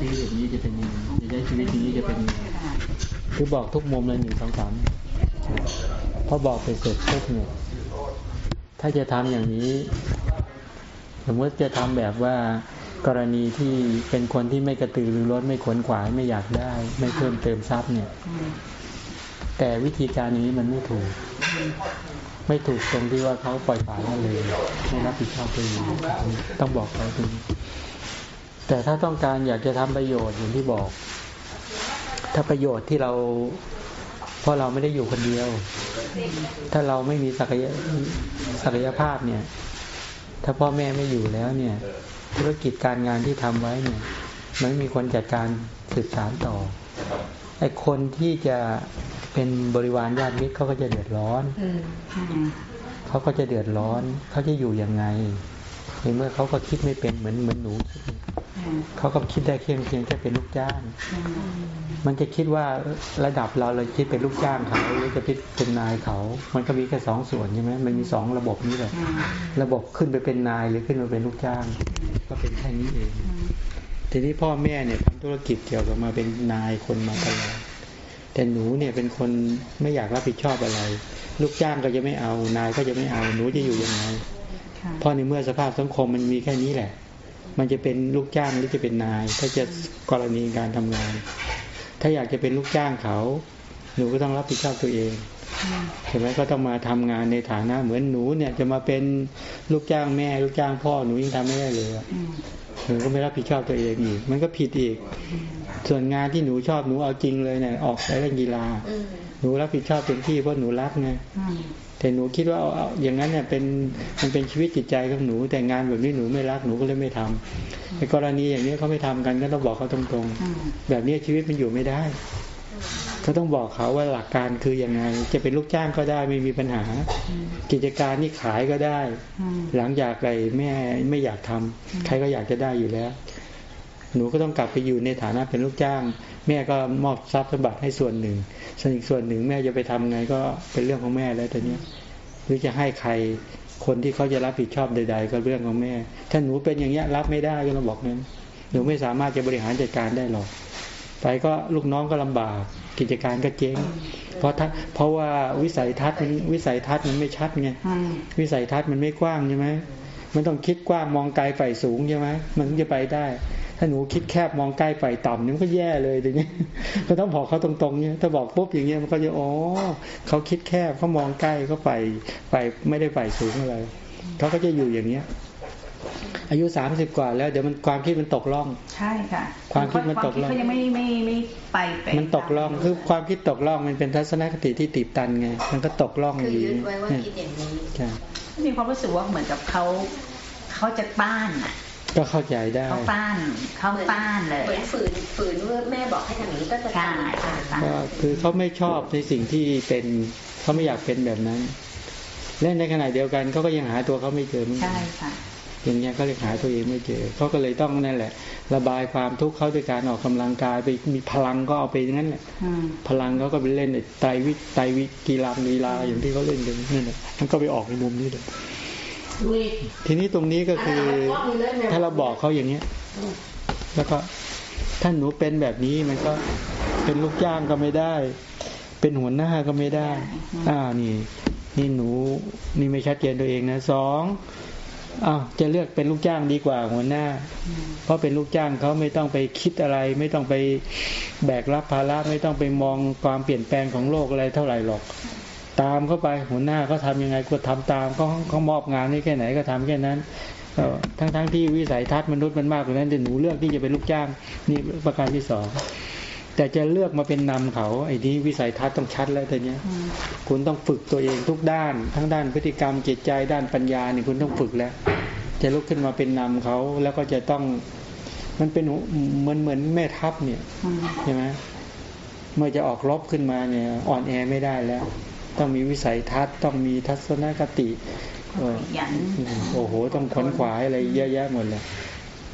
ชีวิตอย่างนี้จะเป็นยังไงจะใช้ชีวิตนี้จะเป็นยังไงคือบอกทุกมุมเลยหนึ่งสองสามพอบอกไปเสร็จปุ๊บเนี่ยถ้าจะทำอย่างนี้ สมมติจะทำแบบว่ากรณีที่เป็นคนที่ไม่กระตือรือร้นไม่ขวนขวายไม่อยากได้ ไม่เพิ่มเติมทรัพย์เนี่ย แต่วิธีการนี้มันไม่ถูก ไม่ถูกตรงที่ว่าเขาปล่อยปละละเลยไม่รับผิดชอบตัวเองต้องบอกเขาตรงนี้ แต่ถ้าต้องการอยากจะทำประโยชน์อย่างที่บอก ถ้าประโยชน์ที่เรา เพราะเราไม่ได้อยู่คนเดียว ถ้าเราไม่มีศักยศักยภาพเนี่ย ถ้าพ่อแม่ไม่อยู่แล้วเนี่ย ธุรกิจการงานที่ทำไว้เนี่ยมันไม่มีคนจัดการสืบสานต่อไอ้คนที่จะเป็นบริวารญาติมิตรเขาก็จะเดือดร้อนเขาก็จะเดือดร้อน เขาจะอยู่ยังไงในเมื่อเขาก็คิดไม่เป็นเหมือนเหมือนหนู เขาก็คิดได้เพียงเพียงแค่เป็นลูกจ้าง มันจะคิดว่าระดับเราเราคิดเป็นลูกจ้างเขาหรือจะคิดเป็นนายเขา มันก็มีแค่สองส่วนใช่ไหมมันมีสองระบบนี้เลยระบบขึ้นไปเป็นนายหรือขึ้นมาเป็นลูกจ้าง ก็เป็นแค่นี้เอง ทีนี้พ่อแม่เนี่ยทำธุรกิจเกี่ยวกับมาเป็นนายคนมาตลอดแต่หนูเนี่ยเป็นคนไม่อยากรับผิดชอบอะไร ลูกจ้างก็จะไม่เอานายก็จะไม่เอาหนูจะอยู่ยังไงเพราะในเมื่อสภาพสังคมมันมีแค่นี้แหละ มันจะเป็นลูกจ้างหรือจะเป็นนาย ถ้าจะกรณีการทำงาน ถ้าอยากจะเป็นลูกจ้างเขาหนูก็ต้องรับผิดชอบตัวเองเห็นไหมก็ต้องมาทำงานในฐานะ เหมือนหนูเนี่ยจะมาเป็นลูกจ้างแม่ ลูกจ้างพ่อหนูยังทำไม่ได้เลยหนูก็ไม่รับผิดชอบตัวเองอีก มันก็ผิดอีก ส่วนงานที่หนูชอบหนูเอาจริงเลยเนี่ยออกไปเล่นกีฬาหนูรับผิดชอบเต็มที่เพราะหนูรักไง แต่หนูคิดว่าเอาอย่างนั้นเนี่ยเป็นมันเป็นชีวิตจิตใจของหนู แต่งานแบบนี้หนูไม่รักหนูก็เลยไม่ทำในกรณีอย่างนี้เขาไม่ทำกันก็ต้องบอกเขาตรงๆ แบบนี้ชีวิตมันอยู่ไม่ได้ก็ต้องบอกเขาว่าหลักการคือยังไง จะเป็นลูกจ้างก็ได้ไม่มีปัญหา กิจการนี่ขายก็ได้ หลังจากไรแม่ไม่อยากทำใครก็อยากจะได้อยู่แล้ว หนูก็ต้องกลับไปอยู่ในฐานะเป็นลูกจ้าง แม่ก็มอบทรัพย์สมบัติให้ส่วนหนึ่งส่วนอีกส่วนหนึ่งแม่จะไปทำไงก็เป็นเรื่องของแม่แล้วตอนนี้หรือจะให้ใครคนที่เขาจะรับผิดชอบใด ๆ ก็เรื่องของแม่ ถ้าหนูเป็นอย่างเงี้ยรับไม่ได้ก็ต้องบอกนั้นหนูไม่สามารถจะบริหารจัดการได้หรอกไปก็ลูกน้องก็ลำบากกิจการก็เจ๊งเพราะถ้าเพราะว่าวิสัยทัศน์มันวิสัยทัศน์มันไม่ชัดไงวิสัยทัศน์มันไม่กว้างใช่ไหมมันต้องคิดกว้างมองไกลไฟสูงใช่ไหมมันถึงจะไปได้ ถ้าหนูคิดแคบมองใกล้ไฟต่ำนี่มันก็แย่เลยทีนี้ก็ต้องบอกเขาตรงๆเนี่ยถ้าบอกปุ๊บอย่างเงี้ยมันก็จะอ๋อเขาคิดแคบเขามองใกล้เขาไฟไฟไม่ได้ไฟสูงอะไรเขาก็จะอยู่อย่างเนี้ยอายุสามสิบกว่าแล้วเดี๋ยวมันความคิดมันตกล่อง ใช่ค่ะ ความคิดมันตกล่องเขายังไม่ไม่ไม่ไปไปมันตกล่องคือความคิดตกล่องมันเป็นทัศนคติที่ติดตันไง มันก็ตกล่องคืออยู่ยึดไว้ว่าคิดอย่างนี้ใช่มีความรู้สึกว่าเหมือนกับเขาเขาจะต้านอะ ก็เข้าใจได้เขาต้านเขาต้านเลยเหมือนฝืนฝืนว่าแม่บอกให้ทำอย่างนี้ก็จะใช่ทำค่ะก็คือเขาไม่ชอบในสิ่งที่เป็นเขาไม่อยากเป็นแบบนั้น และในขณะเดียวกันเขาก็ยังหาตัวเขาไม่เจอเหมือนกัใช่นค่ะอย่างเงี้ยก็เลยหาตัวเองไม่เจอเขาก็เลยต้องนั่นแหละ ระบายความทุกข์เขาด้วยการออกกำลังกายไปมีพลังก็เอาไปอย่างนั้นแหละอืมพลังเขาก็ไปเล่นไอ้ไตรวิไตรวิกีฬาลีลาอย่างที่เขาเล่นกันนั่นแหละมันก็ไปออกในมุมนี้เลย ทีนี้ตรงนี้ก็คือ ถ้าเราบอกเขาอย่างเนี้ย แล้วก็ถ้าหนูเป็นแบบนี้มันก็เป็นลูกจ้างก็ไม่ได้ เป็นหัวหน้าก็ไม่ได้ อ่านี่ นี่หนูนี่ไม่ชัดเจนตัวเองนะสองอ้าวจะเลือกเป็นลูกจ้างดีกว่าหัวหน้า เพราะเป็นลูกจ้างเขาไม่ต้องไปคิดอะไร ไม่ต้องไปแบกรับภาระไม่ต้องไปมองความเปลี่ยนแปลงของโลกอะไรเท่าไหร่หรอก ตามเข้าไปหัวหน้าเขาทำยังไงก็ทำตามเขาเขามอบงานให้แค่ไหนก็ทำแค่นั้นเอ่อทั้งทั้งที่วิสัยทัศน์มนุษย์มันมากกว่านั้นแต่หนูเลือกที่จะเป็นลูกจ้างนี่ประการที่สองแต่จะเลือกมาเป็นนำเขาไอ้นี้วิสัยทัศน์ต้องชัดแล้วแต่เนี้ยอืมคุณต้องฝึกตัวเองทุกด้าน ทั้งด้านพฤติกรรมจิตใจด้านปัญญานี่คุณต้องฝึกแล้ว จะลุกขึ้นมาเป็นนำเขาแล้วก็จะต้อง มันเป็นเหมือนเหมือนแม่ทัพเนี่ยอืมใช่ไหมเมื่อจะออกรบขึ้นมาเนี่ย อ่อนแอไม่ได้แล้ว ต้องมีวิสัยทัศน์ ต้องมีทัศนคติเออขยันโอ้โห ต้องขวนขวายอะไรเยอะแยะหมดเลย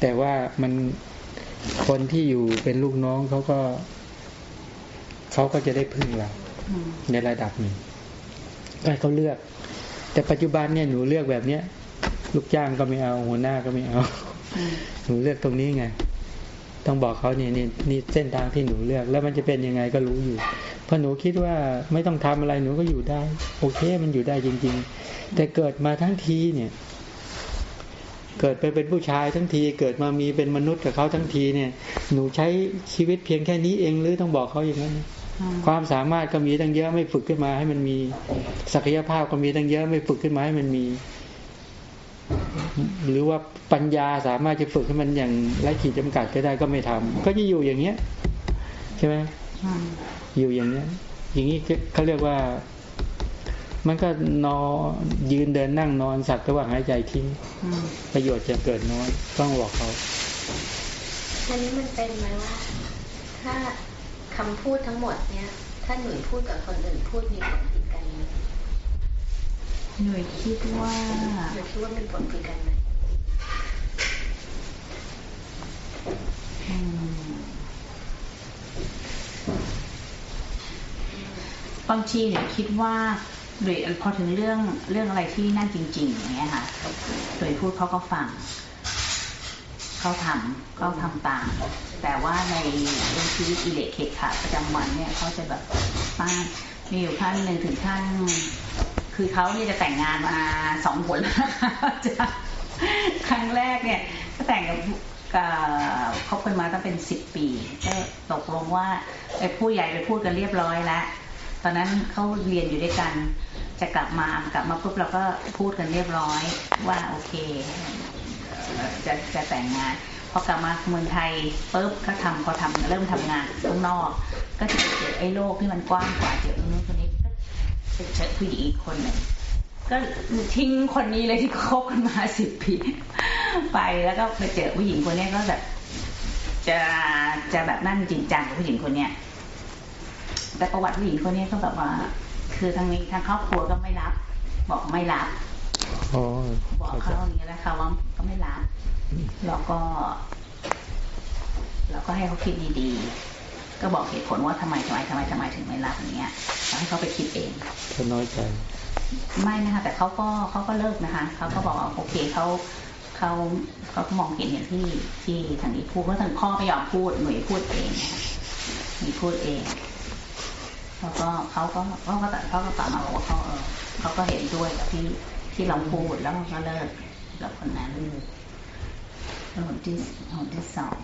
แต่ว่ามันคนที่อยู่เป็นลูกน้องเขาก็เขาก็จะได้พึ่งเราอืมในระดับหนึ่งก็ให้เขาเลือก แต่ปัจจุบันเนี่ยหนูเลือกแบบเนี้ยลูกจ้างก็ไม่เอาหัวหน้าก็ไม่เอาอืมหนูเลือกตรงนี้ไง ต้องบอกเขาเนี่ยนี่นี่เส้นทางที่หนูเลือก แล้วมันจะเป็นยังไงก็รู้อยู่เพราะหนูคิดว่าไม่ต้องทำอะไรหนูก็อยู่ได้ โอเคมันอยู่ได้จริง ๆ แต่เกิดมาทั้งทีเนี่ย เกิดไปเป็นผู้ชายทั้งที เกิดมามีเป็นมนุษย์กับเขาทั้งทีเนี่ย หนูใช้ชีวิตเพียงแค่นี้เองหรือต้องบอกเขาอย่างนั้นความสามารถก็มีตั้งเยอะไม่ฝึกขึ้นมาให้มันมี ศักยภาพก็มีตั้งเยอะไม่ฝึกขึ้นมาให้มันมี หรือว่าปัญญาสามารถจะฝึกให้มันอย่างไร้ขีดจำกัดก็ได้ก็ไม่ทำก็จะอยู่อย่างเงี้ยใช่ไหม อืมอยู่อย่างเงี้ย อย่างนี้เขาเรียกว่า มันก็นอนยืนเดินนั่งนอนสักแต่ว่าหายใจทิ้งอืมประโยชน์จะเกิดน้อยต้องบอกเขาอันนี้มันเป็นไหมว่า ถ้าคำพูดทั้งหมดเนี่ยถ้าหนุ่ยพูดกับคนอื่นพูดมีผลผิดกันไหมหน่วยคิดว่าหนูคิดว่ามีผลผิดกันไหม บางทีเนี่ยคิดว่าโดยพอถึงเรื่องเรื่องอะไรที่นั่นจริง ๆ อย่างเงี้ยค่ะ โดยพูดเขาก็ฟังเขาทำเขาทำตาม แต่ว่าในเรื่องชีวิตอิเล็กเคขาประจำวันเนี่ยเขาจะแบบป้ามีอยู่ขั้นหนึ่งถึงขั้นคือเขาเนี่ยจะแต่งงานมาสองคนแล้วนะคะจะครั้งแรกเนี่ยก็แต่งกับกับคบกันมาตั้งเป็นสิบปีก็ตกลงว่าไปผู้ใหญ่ไปพูดกันเรียบร้อยแล้ว ตอนนั้นเขาเรียนอยู่ด้วยกัน จะกลับมากลับมาปุ๊บเราก็พูดกันเรียบร้อยว่าโอเคจะจะแต่งงานพอกลับมาเมืองไทยปุ๊บก็ทำพอทำเริ่มทำงานข้างนอก ก็จะเจอไอ้โลกที่มันกว้างกว่าเจอคนนู้นคนนี้ก็เจอผู้หญิงอีกคนหนึ่งก็ทิ้งคนนี้เลยที่คบกันมาสิบปีไปแล้วก็ไปเจอผู้หญิงคนนี้ก็แบบจะจะแบบนั่นจริงจังกับผู้หญิงคนเนี้ย แต่ประวัติผู้หญิงคนนี้ก็แบบว่า คือทางนี้ทางครอบครัวก็ไม่รับ บอกไม่รับอบอกเขาอย่างนี้แล้วเขาว่าก็ไม่รับแล้วก็แล้วก็ให้เขาคิดดีๆ ก็บอกเหตุผลว่าทำไมทำไมทำไมทำไมถึงไม่รับอย่างเงี้ยแล้วให้เขาไปคิดเองเขาน้อยใจ ไม่นะคะ แต่เขาก็เขาก็เลิกนะคะ เขาก็บอกว่าโอเคเขาเขาเขามองเห็นอย่างที่ที่ทางนี้พูดเพราะทางพ่อไม่ยอมพูดหนุ่ยพูดเองหนุ่ยพูดเอง แล้วก็เขาก็เขาก็แต่เขาก็ตอบมาบอกว่าเขาเออเขาก็เห็นด้วยกับที่ที่เราพูดแล้วก็เลิกกับคนนั้นแล้วคนที่คนที่สอง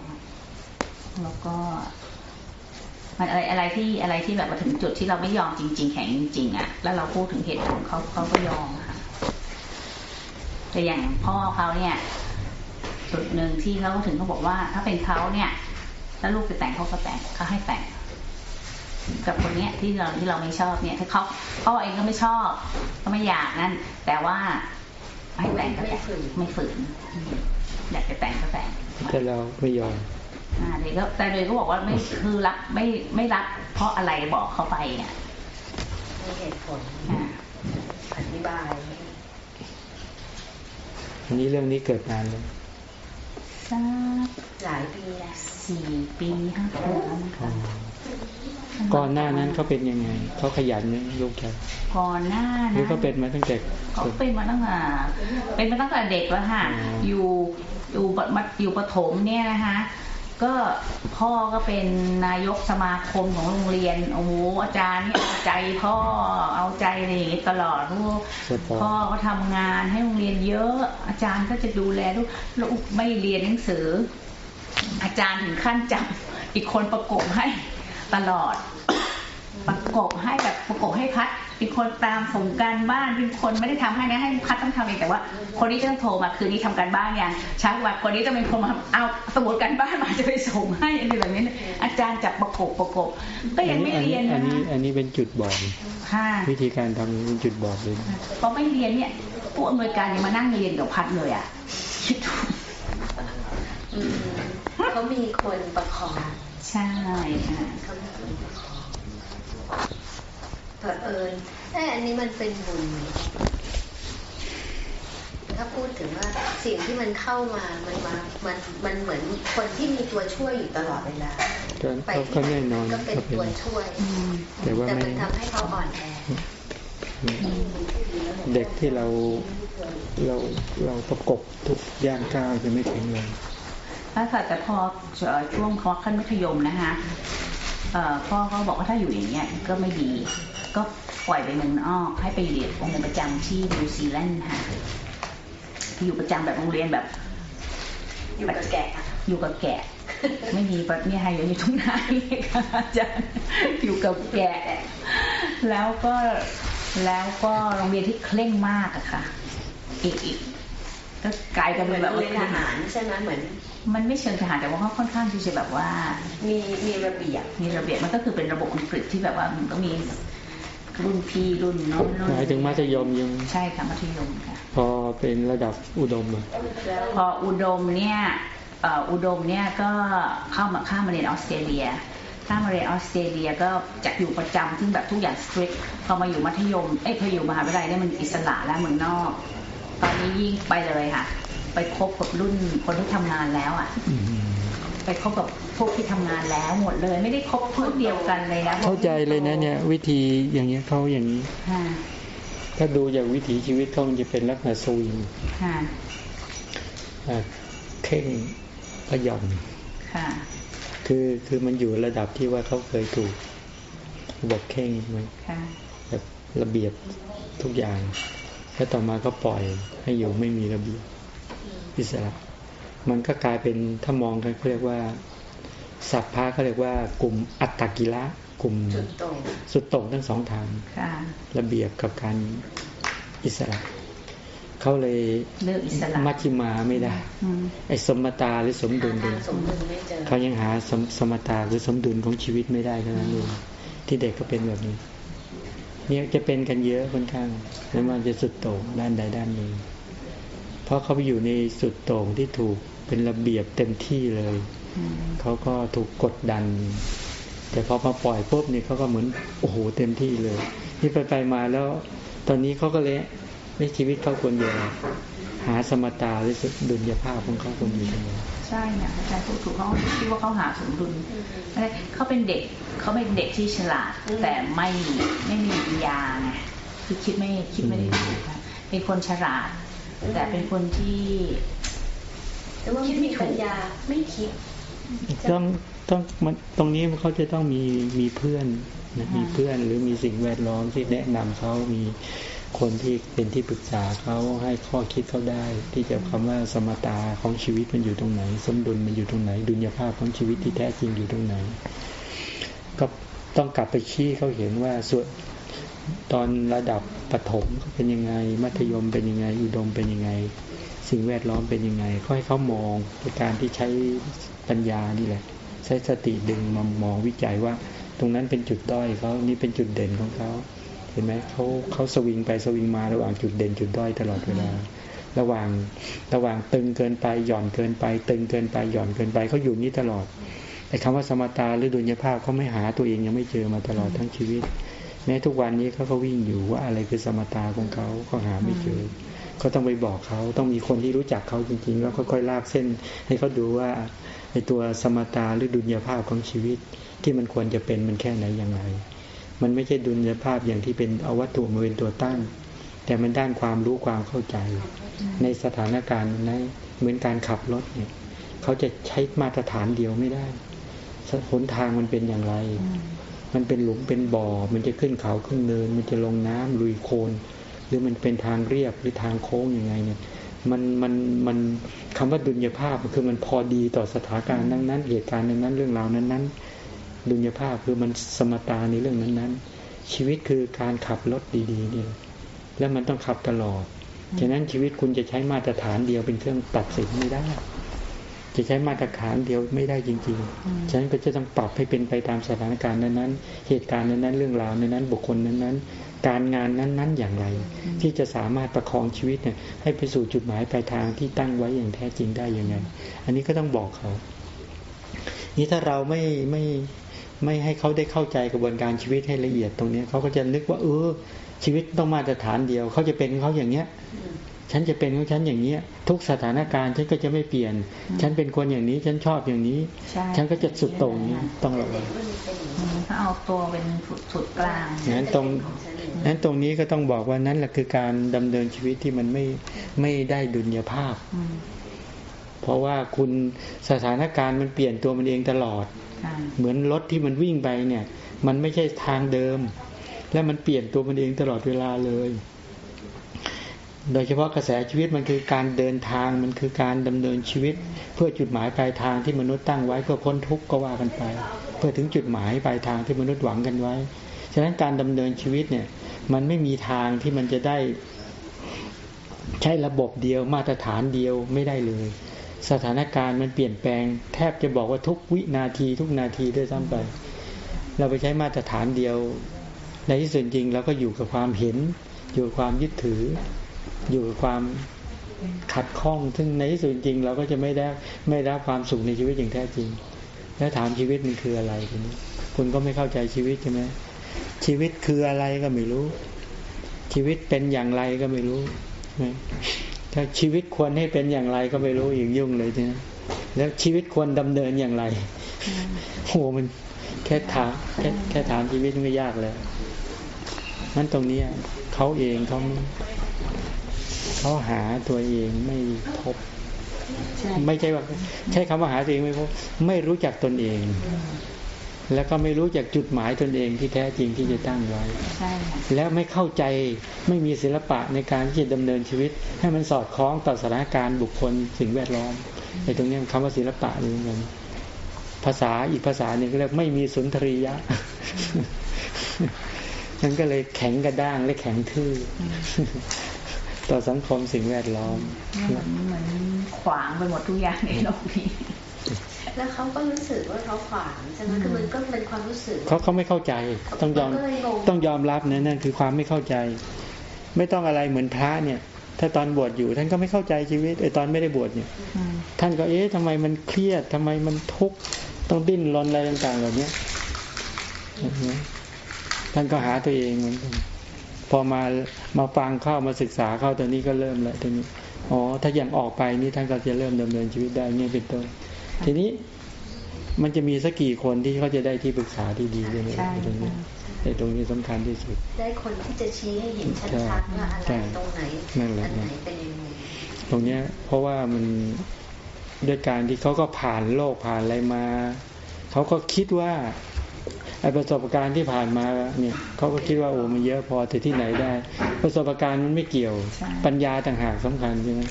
แล้วก็มันอะไรอะไรที่อะไรที่แบบว่าถึงจุดที่เราไม่ยอมจริง ๆ แข็งจริงๆอะแล้วเราพูดถึงเหตุผลเขาเขาก็ยอมค่ะแต่อย่างพ่อเขาเนี่ย จุดหนึ่งที่เขาถึงเขาบอกว่า ถ้าเป็นเขาเนี่ยถ้าลูกจะแต่งเขาก็แต่งเขาให้แต่ง กับคนเนี้ยที่เราที่เราไม่ชอบเนี่ยถ้าเขาพ่อเองก็ไม่ชอบก็ไม่อยากนั่น แต่ว่าให้แต่งก็แต่งไม่ฝืนอืมอยากจะแต่งก็แต่งแต่เราไม่ยอมอ่าเด็กก็แต่เด็กก็บอกว่าไม่คือรับไม่ไม่รับเพราะอะไรบอกเขาไปเนี่ยมีเหตุผลอ่าอธิบายอันนี้เรื่องนี้เกิดนานเลยสักหลายปีแล้วสี่ปีห้าปีแล้วนะอ๋อคะ ก่อนหน้านั้นเขาเป็นยังไงเขาขยันไหมลูกชายก่อนหน้าหรือนะเขาเป็นมาตั้งแต่เขาเป็นมาตั้งแต่เป็นมาตั้งแต่เด็กแล้วค่ะอ๋อออยู่อยู่ปมัธอยู่ประถมเนี่ยนะคะก็พ่อก็เป็นนายกสมาคมของโรงเรียนโอ้โหอาจารย์นี่เอาใจพ่อเอาใจอะไรอย่างงี้ตลอดลูกสปอพ่อก็ทำงานให้โรงเรียนเยอะ อาจารย์ก็จะดูแลลูกลูกไม่เรียนหนังสือ อาจารย์ถึงขั้นจับอีกคนประกบให้ ตลอด ประกบให้แบบประกบให้พัดเป็นคนตามส่งการบ้านเป็นคนไม่ได้ทำให้นะให้พัดต้องทำเองแต่ว่า คนนี้จะต้องโทรมาคืนนี้ทำการบ้านอย่างช้ากว่าคนนี้จะเป็นคนมาเอาสมุดการบ้านมาจะไปส่งให้อะไรแบบนี้อาจารย์จับประกบประกบก็ยังไม่อัเรียนอันะนี้คะอันนี้เป็นจุดบอดค่ะวิธีการทำเป็นจุดบอดเลยพอไม่เรียนเนี่ยผู้อำนวยการยังมานั่งเรียนกับพัดเลยอะคิดดูอืมเขามีคนประคอง ใช่ค่ะเขามีคนประคองเผอิญแต่อันนี้มันเป็นบุญ ถ้าพูดถึงว่าสิ่งที่มันเข้ามา มันมา มัน มันเหมือนคนที่มีตัวช่วยอยู่ตลอดเวลาก็ไปเขาที่ก็ไหนแน่นอนก็เป็นก็เป็นตัวช่วยอืมแต่ว่าแต่ไม่มันทำให้เขาอ่อนแอเด็กที่เราเราเราประกบทุกย่างก้าวจะไม่แข็งแรง ถ้าแต่พอเอ่อช่วงพอขั้นมัธยมนะคะเอ่อพ่อก็บอกว่าถ้าอยู่อย่างเงี้ยก็ไม่ดี ก็ปล่อยไปเมืองนอก ให้ไปเรียนโรงเรียนประจำที่นิวซีแลนด์ค่ะอยู่ประจำแบบโรงเรียนแบบอยู่กับแกะอยู่กับแกะ ไม่มีปัดเนี่ยให้อยู่ในทุ่งนาเลยค่ะอาจารย์อยู่กับแกะ แล้วก็แล้วก็โรงเรียนที่เคร่งมากอะค่ะ อีกอีกก็กลายเป็นเหมือนแบบโรงว่าเรียนทหารใช่ไหมเหมือน มันไม่เชิงทหารแต่ว่าเขาค่อนข้างที่จะแบบว่า มีมีระเบียบมีระเบียบมันก็คือเป็นระบบอังกฤษที่แบบว่ามันก็มีรุ่นพี่รุ่นน้องรุ่นหมายถึงมัธยมยังใช่ค่ะมัธยมค่ะ พอเป็นระดับอุดมอะพออุดมเนี่ยเอ่ออุดมเนี่ยก็เข้ามาข้ามมาเรียนออสเตรเลียข้ามมาเรียนออสเตรเลียก็จากอยู่ประจำซึ่งแบบทุกอย่างสตริกพอมาอยู่มัธยม เอ้ยพออยู่มหาวิทยาลัยเนี่ยมันอิสระแล้วเมืองนอก ตอนนี้ยิ่งไปเลยค่ะ ไปคบกับรุ่นคนที่ทำงานแล้วอะ อืมไปคบกับพวกที่ทำงานแล้วหมดเลย ไม่ได้คบพวกเดียวกันเลยนะเข้าใจเลยนะเนี่ย วิธีอย่างเงี้ยเขาอย่างนี้ ค่ะถ้าดูจากวิถีชีวิตเขามันจะเป็นลักษณะสวิงค่ะอะเข่งก็หย่อน ค่ะคือคือมันอยู่ระดับที่ว่าเขาเคยถูกบอกเข่งไหมค่ะแบบระเบียบทุกอย่าง แล้วต่อมาก็ปล่อยให้อยู่ไม่มีระเบียบ อิสระ มันก็กลายเป็นถ้ามองกันเขาเรียกว่าสัพพะเขาเรียกว่ากลุ่มอัตตกิระกลุ่มจุดตรงสุดโต่งทั้งสองทางค่ะระเบียบกับการอิสระเขาเลยเลือกอิสระมัชฌิมาไม่ได้อืมไอ้สมตาหรือสมดุลหาเลทางยสมดุลไม่เจอเขายังหาสมสมตาหรือสมดุลของชีวิตไม่ได้เท่านั้นเองที่เด็กก็เป็นแบบนี้ เนี่ยจะเป็นกันเยอะค่อนข้างแล้วมันจะสุดโต่งด้านใดด้านหนึ่งเพ ราะเขาไปอยู่ในสุดโต่งที่ถูกเป็นระเบียบเต็มที่เลยอืมเขาก็ถูกกดดัน แต่พอมาปล่อยปุ๊บนี่เขาก็เหมือนโอ้โหเต็มที่เลย นี่ไปไปมาแล้ว ตอนนี้เขาก็เลยในชีวิตเขาควรจะหาสมตาหรือดุลยภาพของเขาควรอยู่ตรงไหนใช่เนี่ยอาจารย์พูดถูกเขาคิดว่าเขาหาสมดุลไม่ได้เขาเป็นเด็กเขาเป็นเด็กที่ฉลาด แต่ไม่ไม่มีปัญญาไงคือคิดไม่คิดไม่ได้ถูกค่ะเป็นคนฉลาด แต่เป็นคนที่แต่ว่าไม่มีปัญญาไม่คิดต้องต้องมันตรงนี้เขาจะต้องมีมีเพื่อนนะมีเพื่อนหรือมีสิ่งแวดล้อมที่แนะนำเขามีคนที่เป็นที่ปรึกษาเขาให้ข้อคิดเขาได้ ที่จะคำว่าสมตาของชีวิตมันอยู่ตรงไหน สมดุลมันอยู่ตรงไหน ดุลยภาพของชีวิตที่แท้จริงอยู่ตรงไหน ก็ต้องกลับไปชี้เขาเห็นว่าส่วน ตอนระดับปฐมเขาเป็นยังไง มัธยมเป็นยังไง อุดมเป็นยังไง สิ่งแวดล้อมเป็นยังไงก็ให้เขามองในการที่ใช้ปัญญานี่แหละ ใช้สติดึงมามองวิจัยว่า ตรงนั้นเป็นจุดด้อยเขานี่เป็นจุดเด่นของเขาเห็นไหมเขาเขาสวิงไปสวิงมาระหว่างจุดเด่นจุดด้อยตลอดเวลา ระหว่างระหว่างตึงเกินไปหย่อนเกินไป ตึงเกินไปหย่อนเกินไปเขาอยู่นี่ตลอดไอ้คำว่าสมตาหรือดุลยภาพเขาไม่หาตัวเองยังไม่เจอมาตลอดทั้งชีวิต แม้ทุกวันนี้เขาก็วิ่งอยู่ว่าอะไรคือสมตาของเขาเขาหาไม่เจอเขาต้องไปบอกเขาต้องมีคนที่รู้จักเขาจริงๆ แล้วค่อยๆลากเส้น ให้เขาดูว่าไอ้ตัวสมตาหรือดุลยภาพของชีวิต ที่มันควรจะเป็นมันแค่ไหนอย่างไร มันไม่ใช่ดุลยภาพอย่างที่เป็นเอาวัตถุมาเป็นตัวตั้ง แต่มันด้านความรู้ความเข้าใจ ในสถานการณ์นั้นเหมือนการขับรถเนี่ยเขาจะใช้มาตรฐานเดียวไม่ได้หนทางมันเป็นอย่างไร มันเป็นหลุมเป็นบ่อ มันจะขึ้นเขาขึ้นเนิน มันจะลงน้ำลุยโคลนหรือมันเป็นทางเรียบหรือทางโค้งยังไงเนี่ยมันมันมันคำว่าดุลยภาพคือมันพอดีต่อสถานการณ์นั้นนั้นเหตุการณ์นั้นนั้นเรื่องราวนั้นนั้นดุลยภาพคือมันสมตาในเรื่องนั้นนั้นชีวิตคือการขับรถดีๆเนี่ยแล้วมันต้องขับตลอดฉะนั้นชีวิตคุณจะใช้มาตรฐานเดียวเป็นเครื่องตัดสินไม่ได้ จะใช้มาตรฐานเดียวไม่ได้จริงๆ ฉะนั้นก็จะต้องปรับให้เป็นไปตามสถานการณ์นั้นๆ เหตุการณ์นั้นๆ เรื่องราวนั้นๆ บุคคลนั้นๆ การงานนั้นๆ อย่างไร ที่จะสามารถประคองชีวิตเนี่ยให้ไปสู่จุดหมายปลายทางที่ตั้งไว้อย่างแท้จริงได้ยังไง อันนี้ก็ต้องบอกเขา นี่ถ้าเราไม่ไม่ไม่ให้เขาได้เข้าใจกระบวนการชีวิตให้ละเอียดตรงนี้เขาก็จะนึกว่าเออชีวิตต้องมาตรฐานเดียว เขาจะเป็นของเขาอย่างเนี้ย ฉันจะเป็นของฉันอย่างเนี้ย ทุกสถานการณ์ฉันก็จะไม่เปลี่ยน ฉันเป็นคนอย่างนี้ ฉันชอบอย่างนี้ใช่ฉันก็จะสุดโต่งนี้ต้องระวังอืมเขาเอาตัวเป็นสุดสุดกลางงั้นตรงนั้นตรงนี้ก็ต้องบอกว่านั่นแหละคือการดำเนินชีวิตที่มันไม่ไม่ได้ดุลยภาพอืมเพราะว่าคุณสถานการณ์มันเปลี่ยนตัวมันเองตลอดค่ะเหมือนรถที่มันวิ่งไปเนี่ย มันไม่ใช่ทางเดิม และมันเปลี่ยนตัวมันเองตลอดเวลาเลย โดยเฉพาะกระแสชีวิตมันคือการเดินทางมันคือการดำเนินชีวิต เพื่อจุดหมายปลายทางที่มนุษย์ตั้งไว้เพื่อพ้นทุกข์ก็ว่ากันไป เพื่อถึงจุดหมายปลายทางที่มนุษย์หวังกันไว้ ฉะนั้นการดำเนินชีวิตเนี่ยมันไม่มีทางที่มันจะได้ ใช้ระบบเดียวมาตรฐานเดียวไม่ได้เลย สถานการณ์มันเปลี่ยนแปลง แทบจะบอกว่าทุกวินาทีทุกนาทีด้วยซ้ำไป เราไปใช้มาตรฐานเดียว ในที่สุดจริงเราก็อยู่กับความเห็นอยู่กับความยึดถือ อยู่กับความขัดข้อง ซึ่งในที่สุดจริง เราก็จะไม่ได้ไม่ได้ความสุขในชีวิตอย่างแท้จริง แล้วถามชีวิตมันคืออะไรทีนี้คุณก็ไม่เข้าใจชีวิตใช่ไหมชีวิตคืออะไรก็ไม่รู้ ชีวิตเป็นอย่างไรก็ไม่รู้ถ้าชีวิตควรให้เป็นอย่างไรก็ไม่รู้อีกยุ่งเลยทีนี้แล้วชีวิตควรดำเนินอย่างไรโอ้โหมันแค่ถามแค่แค่ถามชีวิตมันก็ยากแล้วนั้นตรงนี้เขาเองเขา เขาหาตัวเองไม่พบใช่ไม่ใช่ว่าใช้คำว่าหาตัวเองไม่พบ ไม่รู้จักตนเอง แล้วก็ไม่รู้จักจุดหมายตนเองที่แท้จริงที่จะตั้งไว้ใช่ค่ะแล้วไม่เข้าใจไม่มีศิลปะในการที่จะดำเนินชีวิต ให้มันสอดคล้องต่อสถานการณ์บุคคลสิ่งแวดล้อมในตรงเนี้ยคำว่าศิลปะนี่เหมือนกันภาษาอีกภาษาหนึ่งก็เรียกไม่มีสุนทรียะนั่นก็เลยแข็งกระด้างและแข็งทื่ออ ต่อสังคมสิ่งแวดล้อมเหมือนเหมือนขวางไปหมดทุกอย่างในโลกนี้แล้วเขาก็รู้สึกว่าเขาขวางใช่ไหมคือมันก็เป็นความรู้สึกเขาเขาไม่เข้าใจต้องยอมมันก็เลยงงต้องยอมรับนะนั่นคือความไม่เข้าใจ ไม่ต้องอะไรเหมือนพระเนี่ย ถ้าตอนบวชอยู่ ท่านก็ไม่เข้าใจชีวิตไอ้ตอนไม่ได้บวชเนี่ยอืมท่านก็เอ๊ะทำไมมันเครียดทำไมมันทุกข์ต้องดิ้นรนอะไรต่างๆเหล่านี้ท่านก็หาตัวเองเหมือนกัน พอมามาฟังเข้ามาศึกษาเข้าตอนนี้ก็เริ่มแล้วตอนนี้อ๋อถ้าอย่างออกไปนี่ท่านก็จะเริ่มดำเนินชีวิตได้เนี่ยเป็นต้น ทีนี้มันจะมีสักกี่คนที่เขาจะได้ที่ปรึกษาที่ดีด้วยเนี่ยใช่ตรงนี้ไอ้ตรงนี้สำคัญที่สุด ได้คนที่จะชี้ให้เห็นชัดๆว่าอะไรใช่ตรงไหนนั่นแหละอันไหนเป็นยังไงตรงเนี้ยเพราะว่ามันด้วยการที่เขาก็ผ่านโลกผ่านอะไรมา เขาก็คิดว่า ไอประสบการณ์ที่ผ่านมาเนี่ยเขาก็คิดว่าโอ้มันเยอะพอแต่ที่ไหนได้ ประสบการณ์มันไม่เกี่ยวใช่ปัญญาต่างหากสำคัญใช่ไหม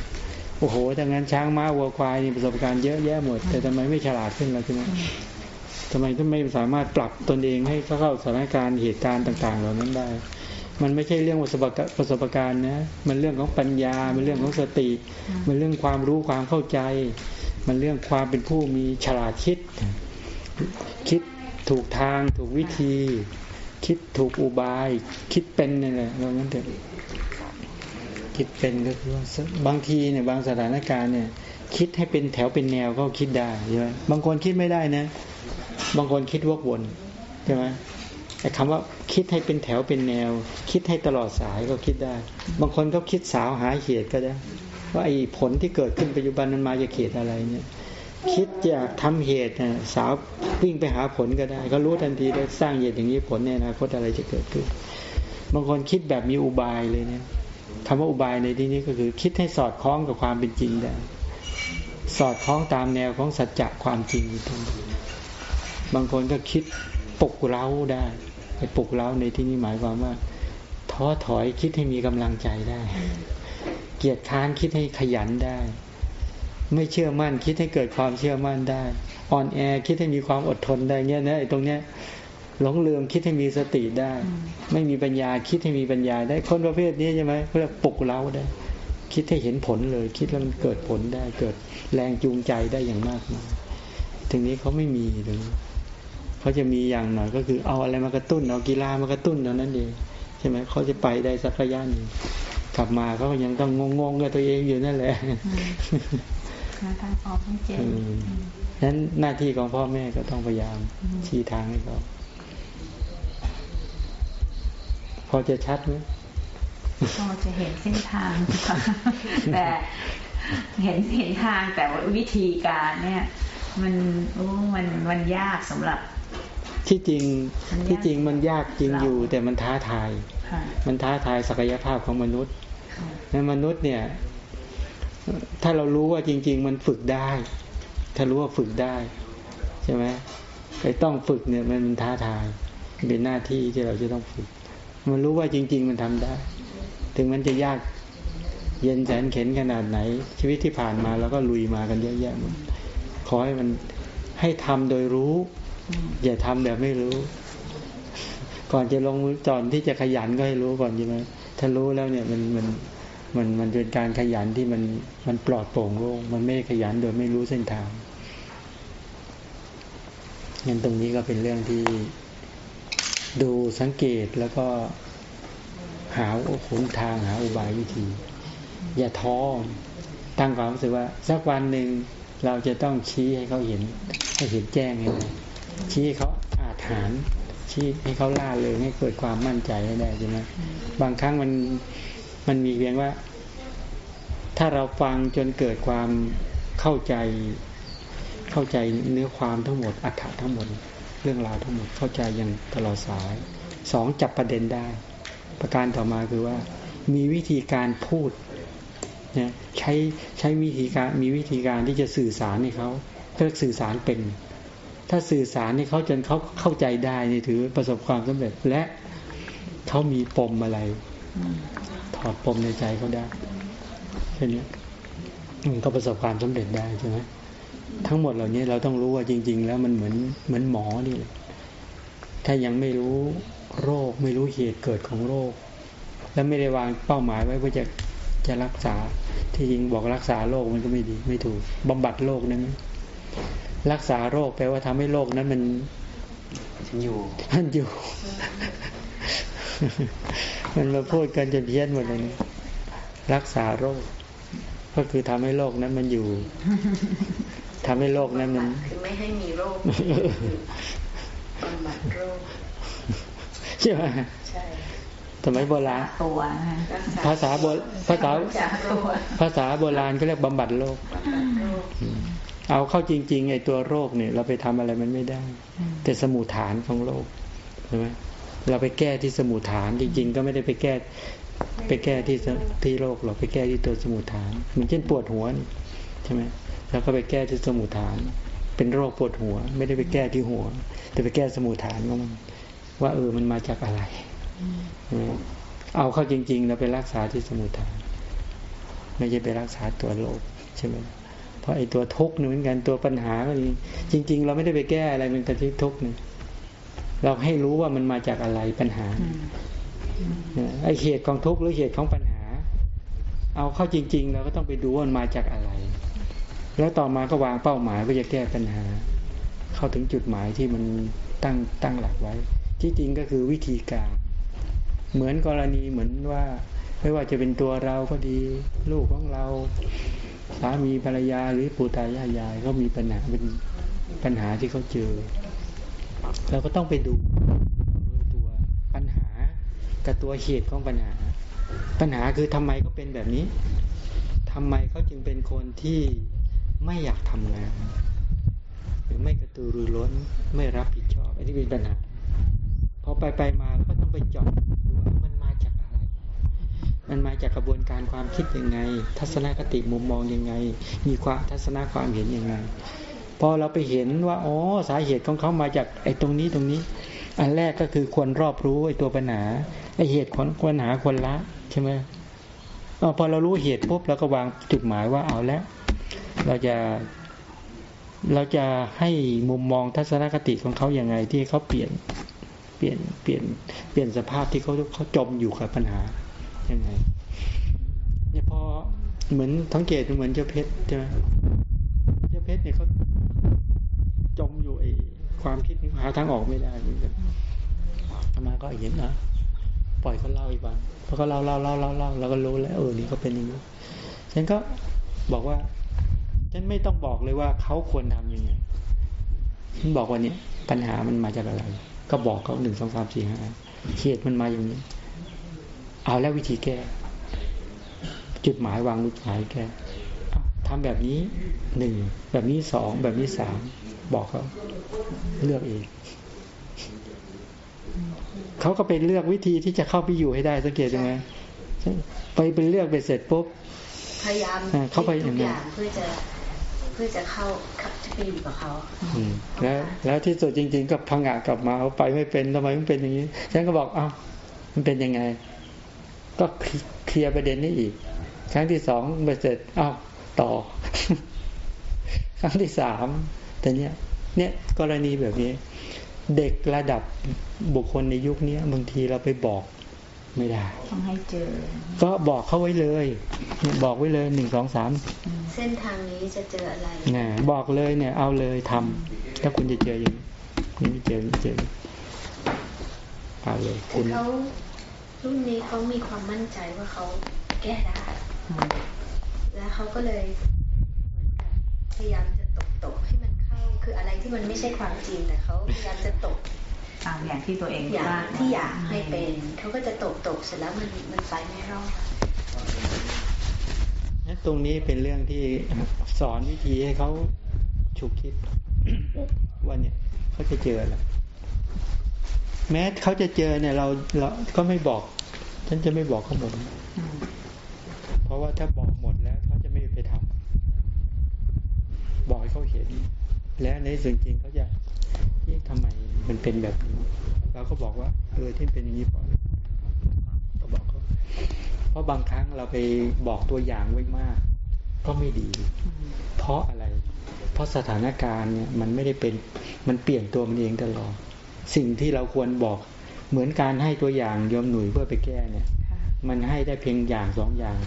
โอ้โหถ้างั้นช้างม้าวัวควายนี่ประสบการณ์เยอะแยะหมด แต่ทำไมไม่ฉลาดขึ้นล่ะใช่ไหมทำไมถึงไม่สามารถปรับตนเองให้เข้าสถานการณ์เหตุการณ์ต่าง ๆ เหล่านั้นได้ มันไม่ใช่เรื่องประสบการณ์ประสบการณ์นะมันเรื่องของปัญญา มันเรื่องของสติ มันเรื่องความรู้ความเข้าใจ มันเรื่องความเป็นผู้มีฉลาดคิด คิด ถูกทางถูกวิธี คิดถูกอุบาย คิดเป็นนี่แหละเรางั้นเถอะคิดเป็นก็คือว่าบางทีเนี่ยบางสถานการณ์เนี่ย คิดให้เป็นแถวเป็นแนวก็คิดได้ใช่ไหมบางคนคิดไม่ได้นะ บางคนคิดวกวนใช่ไหมแต่คำว่าคิดให้เป็นแถวเป็นแนว คิดให้ตลอดสายก็คิดได้ บางคนก็คิดสาวหาเหตุก็ได้ ว่าไอ้ผลที่เกิดขึ้นปัจจุบันมันมาจากเหตุอะไรเนี่ย คิดอยากทำเหตุน่ะสาววิ่งไปหาผลก็ได้ ก็รู้ทันทีได้สร้างเหตุอย่างนี้ผลในอนาคตอะไรจะเกิดขึ้น บางคนคิดแบบมีอุบายเลยเนี่ยคำว่าอุบายในที่นี้ก็คือ คิดให้สอดคล้องกับความเป็นจริงได้สอดคล้องตามแนวของสัจจะความจริงอยู่ตรงนี้บางคนก็คิดปลุกเร้าได้ไอ้ปลุกเร้าในที่นี้หมายความว่า ท้อถอยคิดให้มีกำลังใจได้ เกียรติค้านคิดให้ขยันได้ ไม่เชื่อมั่น คิดให้เกิดความเชื่อมั่นได้อ่อนแอคิดให้มีความอดทนได้เงี้ยนะไอ้ตรงเนี้ยหลงลืมคิดให้มีสติได้ ไม่มีปัญญาคิดให้มีปัญญาได้คนประเภทนี้ใช่ไหมเขาเรียกปลุกเร้าได้ คิดให้เห็นผลเลย คิดแล้วมันเกิดผลได้เกิดแรงจูงใจได้อย่างมากมายถึงนี้เขาไม่มีเลยเขาจะมีอย่างหน่อยก็คือเอาอะไรมากระตุ้นเอากีฬามากระตุ้นเท่านั้นเองใช่ไหมเขาจะไปได้สักระยะหนึ่งกลับมาเขาก็ยังต้องงงๆกับตัวเองอยู่นั่นแหละ หาทางออกไม่เจออืมนั้นหน้าที่ของพ่อแม่ก็ต้องพยายามอืมชี้ทางให้เขาพอจะชัดไหมก็จะเห็นเส้นทางค่ะแต่เห็นเห็นทางแต่ว่าวิธีการเนี่ย มันโอ้มันมันยากสำหรับ ที่จริงมันยากที่จริงมันยากจริงเราอยู่ แต่มันท้าทายค่ะมันท้าทายศักยภาพของมนุษย์ค่ะในมนุษย์เนี่ย ถ้าเรารู้ว่าจริง ๆ มันฝึกได้ ถ้ารู้ว่าฝึกได้ ใช่ไหมไอ้ต้องฝึกเนี่ยมันเป็นท้าทายเป็นหน้าที่ที่เราจะต้องฝึก มันรู้ว่าจริง ๆ มันทำได้ ถึงมันจะยากเย็นแสนเข็นขนาดไหน ชีวิตที่ผ่านมาเราก็ลุยมากันเยอะแยะหมดขอให้มันให้ทำโดยรู้ อย่าทำแบบไม่รู้ ก่อนจะลงมือจอนที่จะขยันก็ให้รู้ก่อนใช่ไหมถ้ารู้แล้วเนี่ยมันมัน มันมันเป็นการขยันที่มันมันปลอดโปร่งโล่งมันไม่ขยันโดยไม่รู้เส้นทางงั้นตรงนี้ก็เป็นเรื่องที่ดูสังเกตแล้วก็หาหนทางหาอุบายวิธี อย่าท้อตั้งความรู้สึกว่า สักวันหนึ่งเราจะต้องชี้ให้เขาเห็น ให้เห็นแจ้งได้ชี้เขาอาถรรพ์ชี้ให้เขาล่าเลยให้เกิดความมั่นใจให้ได้ใช่ไหมบางครั้งมัน มันมีเพียงว่า ถ้าเราฟังจนเกิดความเข้าใจเข้าใจเนื้อความทั้งหมดอัฏฐะทั้งหมด เรื่องราวทั้งหมดเข้าใจอย่างตลอดสายสองจับประเด็นได้ ประการต่อมาคือว่า มีวิธีการพูดนะใช้ใช้วิธีการมีวิธีการที่จะสื่อสารให้เขาเรียกสื่อสารเป็น ถ้าสื่อสารให้เขาจนเขาเข้าใจได้นี่ถือประสบความสำเร็จและเขามีปมอะไร ถอดปมในใจเขาได้แค่นี้มันก็ประสบความสำเร็จได้ใช่ไหมทั้งหมดเหล่านี้เราต้องรู้ว่าจริง ๆ แล้วมันเหมือนเหมือนหมอนี่แหละถ้ายังไม่รู้โรค ไม่รู้เหตุเกิดของโรค แล้วไม่ได้วางเป้าหมายไว้ว่าจะจะรักษา ที่จริงบอกรักษาโรคมันก็ไม่ดี ไม่ถูกบำบัดโรคนั้น รักษาโรคแปลว่าทำให้โรคนั้นมันฉันอยู่มันอยู่ มันมาพูดกันจะเพี้ยนหมดเลยนี่รักษาโรค ก็คือทำให้โรคนั้นมันอยู่ทำให้โรคนั้นมันคือไม่ให้มีโรคบำบัดโรคใช่ไหมใช่สมัยโบราณตัวนะคะรักษาภาษาโบภาษาจากโรคภาษาโบราณก็เรียกบำบัดโรคบำบัดโรคเอาเข้าจริง ๆ ไอ้ตัวโรคเนี่ย เราไปทำอะไรมันไม่ได้ แต่สมุฐานของโรคใช่ไหม เราไปแก้ที่สมุฐาน จริง ๆ ก็ไม่ได้ไปแก้ ไปแก้ที่ที่โรคเราไปแก้ที่ตัวสมุฐานเหมือนเช่นปวดหัวนี่ใช่ไหมแล้วก็ไปแก้ที่สมุฐาน เป็นโรคปวดหัว ไม่ได้ไปแก้ที่หัว แต่ไปแก้สมุฐานของมันว่าเออมันมาจากอะไรใช่ไหมเอาเข้าจริง ๆ เราไปรักษาที่สมุฐาน ไม่ใช่ไปรักษาตัวโรคใช่ไหมเพราะไอ้ตัวทุกข์นี่เหมือนกันตัวปัญหาก็จริง ๆ เราไม่ได้ไปแก้อะไรมันแต่ที่ทุกข์นี่ เราให้รู้ว่ามันมาจากอะไรปัญหาไอเหตุของทุกข์หรือเหตุของปัญหา เอาเข้าจริง ๆ เราก็ต้องไปดูว่ามันมาจากอะไร แล้วต่อมาก็วางเป้าหมายว่าจะแก้ปัญหา เข้าถึงจุดหมายที่มันตั้งตั้งหลักไว้ ที่จริงก็คือวิธีการ เหมือนกรณีเหมือนว่าไม่ว่าจะเป็นตัวเราก็ดี ลูกของเราสามีภรรยาหรือปู่ตายายยายเขามีปัญหาเป็นปัญหาที่เขาเจอ เราก็ต้องไปดูตัวปัญหากับตัวเหตุของปัญหา ปัญหาคือทำไมเขาเป็นแบบนี้ทำไมเขาจึงเป็นคนที่ไม่อยากทำงาน หรือไม่กระตือรือร้นไม่รับผิดชอบอันนี้เป็นปัญหาพอไปไปมาเราก็ต้องไปจาะดูว่ามันมาจากอะไร มันมาจากกระบวนการความคิดยังไง ทัศนคติมุมมองยังไง มีความทัศนความเห็นยังไง พอเราไปเห็นว่าอ๋อสาเหตุของเขามาจากไอ้ตรงนี้ตรงนี้ อันแรกก็คือควรรอบรู้ไอ้ตัวปัญหาไอ้เหตุของปัญหาควรละใช่ไหมอพอเรารู้เหตุปุ๊บเราก็วางจุดหมายว่าเอาแล้ว เราจะเราจะให้มุมมองทัศนคติของเขาอย่างไงที่เขาเปลี่ยนเปลี่ยนเปลี่ยนเปลี่ยนสภาพที่เขาเขาจมอยู่กับปัญหายังไงเนี่ยพอเหมือนสังเกตเหมือนเจ้าเพชรใช่ไหมเจ้าเพชรเนี่ยเขาจมอยู่ไอ้ ความคิดนี้หาทางออกไม่ได้เหมือนกันอามาก็เห็นนะปล่อยเขาเล่าอีกวันพอเขาเล่าเล่าเล่าเล่าเล่าเราก็รู้แล้วเออนี่เขาเป็นอย่างนี้ฉันก็บอกว่า ฉันไม่ต้องบอกเลยว่าเขาควรทำยังไงฉันบอกว่านี่ปัญหามันมาจากอะไร ก็บอกเขาหนึ่งสองสามสี่ห้าเหตุมันมาอย่างนี้ เอาแล้ววิธีแก้ จุดหมายวางจุดหมายแก้ทำแบบนี้หนึ่งแบบนี้สองแบบนี้สาม บอกเขาเลือกเองเขาก็ไปเลือกวิธีที่จะเข้าไปอยู่ให้ได้สังเกตยังไงไปเป็นเลือกไปเสร็จปุ๊บพยายามอ่าเข้าไปอทุย่างกนั้อนย่างเพื่อจะเพื่อจะเข้าเข้าจะไปอยู่กับเขาอืมแล้วแล้วที่สุดจริง ๆ ก็พังงะกลับมาเอาไปไม่เป็นทำไมมันเป็นอย่างนี้ ฉันก็บอกอ้าวมันเป็นยังไง ก็เคลียร์ประเด็นนี้อีก ครั้งที่สองไปเสร็จอ้าวต่อ ครั้งที่สาม แต่เนี้ยเนี่ยกรณีแบบนี้ เด็กระดับบุคคลในยุคนี้บางทีเราไปบอกไม่ได้ต้องให้เจอ ก็บอกเขาไว้เลยเนี่ยบอกไว้เลยหนึ่งสองสามเส้นทางนี้จะเจออะไรนะบอกเลยเนี่ย เอาเลยทำถ้าคุณจะเจออย่างนี้นี่ไม่เจอไม่เจอเอาเลยคืคุอณเขารุ่นนี้เขามีความมั่นใจว่าเขาแก้ได้แล้วเขาก็เลยเหมือนกับพยายามจะตกตกๆให้มันเข้า คืออะไรที่มันไม่ใช่ความจริงแต่เขาพยายามจะตกตามอย่างที่ตัวเองอย่างว่าที่อยากให้เป็นเขาก็จะตกตกๆเสร็จแล้วมันมันไปไม่รอดนั้นตรงนี้เป็นเรื่องที่สอนวิธีให้เขาฉุกคิดว่าเนี่ยเขาจะเจออะไรแม้เขาจะเจอเนี่ย เราเราก็ไม่บอก ฉันจะไม่บอกเขาหมดอืมเพราะว่าถ้าบอกหมดแล้วเขาจะไม่ไปทำบอกให้เขาเห็น และในส่วนจริงเขาจะเอ๊ะทำไมมันเป็นแบบนี้เราก็บอกว่าเออที่เป็นอย่างนี้เพราะก็บอกเขาเพราะบางครั้งเราไปบอกตัวอย่างไว้มาก ก็ไม่ดี เพราะอะไร เพราะสถานการณ์เนี่ยมันไม่ได้เป็นมันเปลี่ยนตัวมันเองตลอดสิ่งที่เราควรบอกเหมือนการให้ตัวอย่างโยมหนุ่ยเพื่อไปแก้เนี่ยค่ะมันให้ได้เพียงอย่างสองอย่าง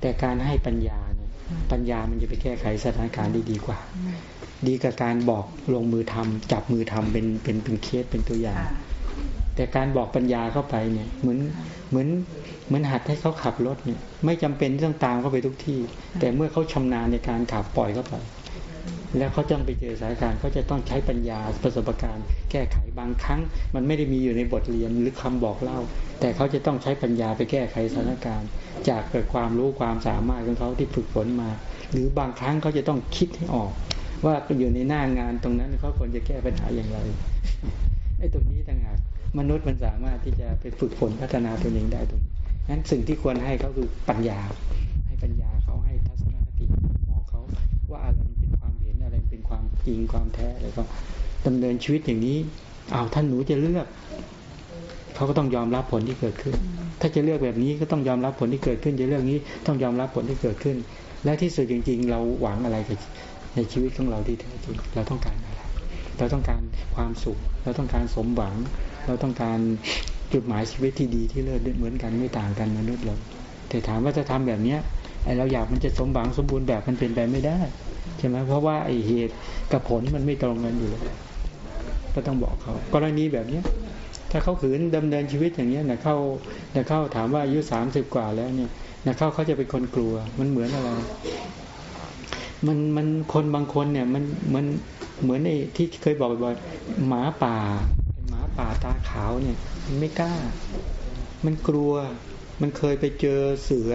แต่การให้ปัญญาเนี่ยอืมปัญญามันจะไปแก้ไขสถานการณ์ได้ดีกว่าอืม ดีกับการบอกลงมือทำจับมือทำเป็นเป็นเป็นเคสเป็นตัวอย่างค่ะแต่การบอกปัญญาเข้าไปเนี่ย เหมือนเหมือนเหมือนหัดให้เขาขับรถเนี่ย ไม่จำเป็นต้องตามเข้าไปทุกที่ แต่เมื่อเขาชำนาญในการขับปล่อยเข้าไป แล้วเขาต้องไปเจอสถานการณ์เขาจะต้องใช้ปัญญาประสบการณ์ แก้ไขบางครั้ง มันไม่ได้มีอยู่ในบทเรียนหรือคำบอกเล่า แต่เขาจะต้องใช้ปัญญาไปแก้ไขสถานการณ์ จากเกิดความรู้ความสามารถของเขาที่ฝึกฝนมา หรือบางครั้งเขาจะต้องคิดให้ออก ว่าอยู่ในหน้างานตรงนั้นเขาควรจะแก้ปัญหาอย่างไรไอ้ตรงนี้ต่างหากมนุษย์มันสามารถที่จะไปฝึกฝนพัฒนาตัวเองได้ตรงนั้นสิ่งที่ควรให้เขาคือปัญญา ให้ปัญญาเขาให้ทัศนคติมองเขาว่าอะไรเป็นความเห็นอะไรเป็นความจริงความแท้แล้วก็ดำเนินชีวิตอย่างนี้เอาท่านหนูจะเลือกเขาก็ต้องยอมรับผลที่เกิดขึ้น ถ้าจะเลือกแบบนี้ก็ต้องยอมรับผลที่เกิดขึ้น จะเลือกนี้ต้องยอมรับผลที่เกิดขึ้น และที่สุดจริง ๆ เราหวังอะไรกับ ในชีวิตของเราที่แท้จริงเราต้องการอะไร เราต้องการความสุข เราต้องการสมหวัง เราต้องการจุดหมายชีวิตที่ดีที่เลิศเหมือนกันไม่ต่างกันมนุษย์เราแต่ถามว่าจะทำแบบเนี้ยไอเราอยากมันจะสมหวังสมบูรณ์แบบมันเป็นไปไม่ได้ใช่ไหมเพราะว่าไอเหตุกับผลมันไม่ตรงกันอยู่แล้วก็ต้องบอกเขากรณีแบบเนี้ยถ้าเขาขืนดำเนินชีวิตอย่างเนี้ยนะเข้านะเข้าถามว่าอายุสามสิบกว่าแล้วเนี่ยนะเข้าเขาจะเป็นคนกลัวมันเหมือนอะไร มันมันคนบางคนเนี่ยมันมันเหมือนไอ้ที่เคยบอกบ่อยๆหมาป่าหมาป่าตาขาวเนี่ยมันไม่กล้า มันกลัว มันเคยไปเจอเสือ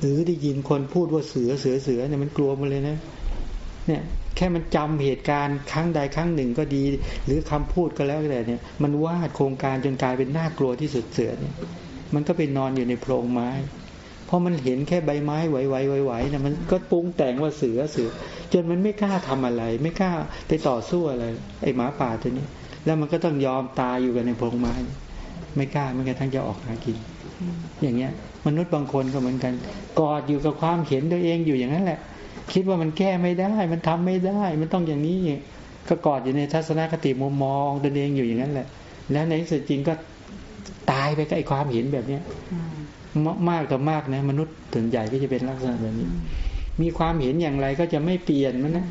หรือได้ยินคนพูดว่าเสือเสือเสือเนี่ยมันกลัวหมันเลยนะเนี่ยแค่มันจำเหตุการณ์ครั้งใดครั้งหนึ่งก็ดี หรือคำพูดก็แล้วแต่เนี่ย มันวาดโครงการจนกลายเป็นน่ากลัวที่สุดเสือเนี่ย มันก็ไปนอนอยู่ในโพรงไม้ ราะมันเห็นแค่ใบไม้ไหวๆไหวๆนี่ยมันก็ปรุงแต่งว่าเสือเสือ จนมันไม่กล้าทำอะไร ไม่กล้าไปต่อสู้อะไรไอ้หมาป่าตัวนี้ แล้วมันก็ต้องยอมตายอยู่กันในโพรงไม้ ไม่กล้าไม่กระทั่งจะออกหากิน อย่างเงี้ย มนุษย์บางคนก็เหมือนกันกอดอยู่กับความเห็นตัวเองอยู่อย่างนั้นแหละ คิดว่ามันแก้ไม่ได้ มันทำไม่ได้ มันต้องอย่างนี้ก็กอดอยู่ในทัศนคติมุมมองตัวเองอยู่อย่างนั้นแหละ แล้วในที่สุดจริงก็ตายไปกับไอ้ความเห็นแบบเนี้ย มากต่อมากนะ มนุษย์ส่วนใหญ่ก็จะเป็นลักษณะแบบนี้ มีความเห็นอย่างไรก็จะไม่เปลี่ยนมันนะ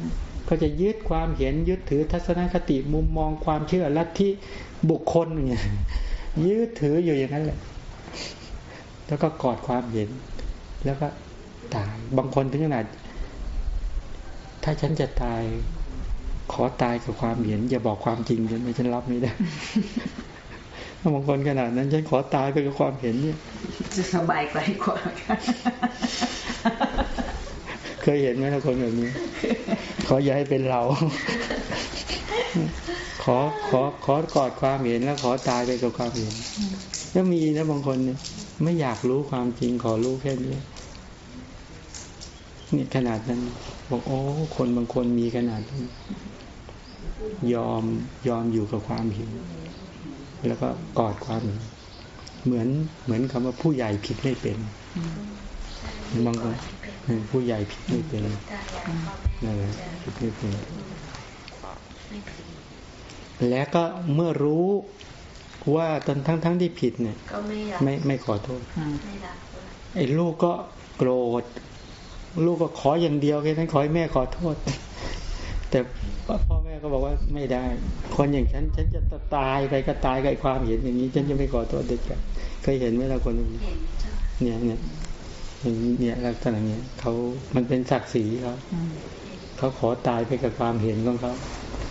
ก็จะยึดความเห็นยึดถือทัศนคติมุมมองความเชื่อลัทธิบุคคลอย่างเงี้ยยึดถืออยู่อย่างนั้นแหละ แล้วก็กอดความเห็น แล้วก็ตาย บางคนถึงขนาด ถ้าฉันจะตาย ขอตายกับความเห็น อย่าบอกความจริงฉันไม่ฉันรับไม่ได้ บางคนขนาดนั้นฉันขอตายไปกับความเห็นเนี่ยจะสบายใจกว่าเคยเห็นไหมล่ะคนแบบนี้ ขออย่าให้เป็นเรา ขอขอขอกอดความเห็นแล้วขอตายไปกับความเห็นแล้วมีนะบางคนเนี่ยไม่อยากรู้ความจริงขอรู้แค่นี้นี่ขนาดนั้นบอกโอ้คนบางคนมีขนาดนั้นยอมยอมอยู่กับความเห็น แล้วก็กอดความเห็นเหมือนเหมือนคำว่าผู้ใหญ่ผิดไม่เป็นอืมบางคนเออผู้ใหญ่ผิดไม่เป็นตายายพ่อแม่นั่นแหละจะผิดไม่เป็นไม่ผิดและก็เมื่อรู้ว่าตอนทั้งทั้งที่ผิดเนี่ยก็ไม่รับไม่ไม่ขอโทษอืมไม่รับด้วยไอ้ลูกก็โกรธ ลูกก็ขออย่างเดียวแค่นั้นขอให้แม่ขอโทษ แต่พ่อแม่ก็บอกว่าไม่ได้ คนอย่างฉันฉันจะตายไปก็ตายกับไอ้ความเห็นอย่างนี้ ฉันจะไม่ขอโทษเด็กขาดเคยเห็นไหมล่ะคนอย่างนี้เห็นเจ้าเนี่ยเนี่ยอย่างนี้เนี่ยลักษณะเนี้ยเขามันเป็นศักดิ์ศรีเขาอืมเขาขอตายไปกับความเห็นของเขาเ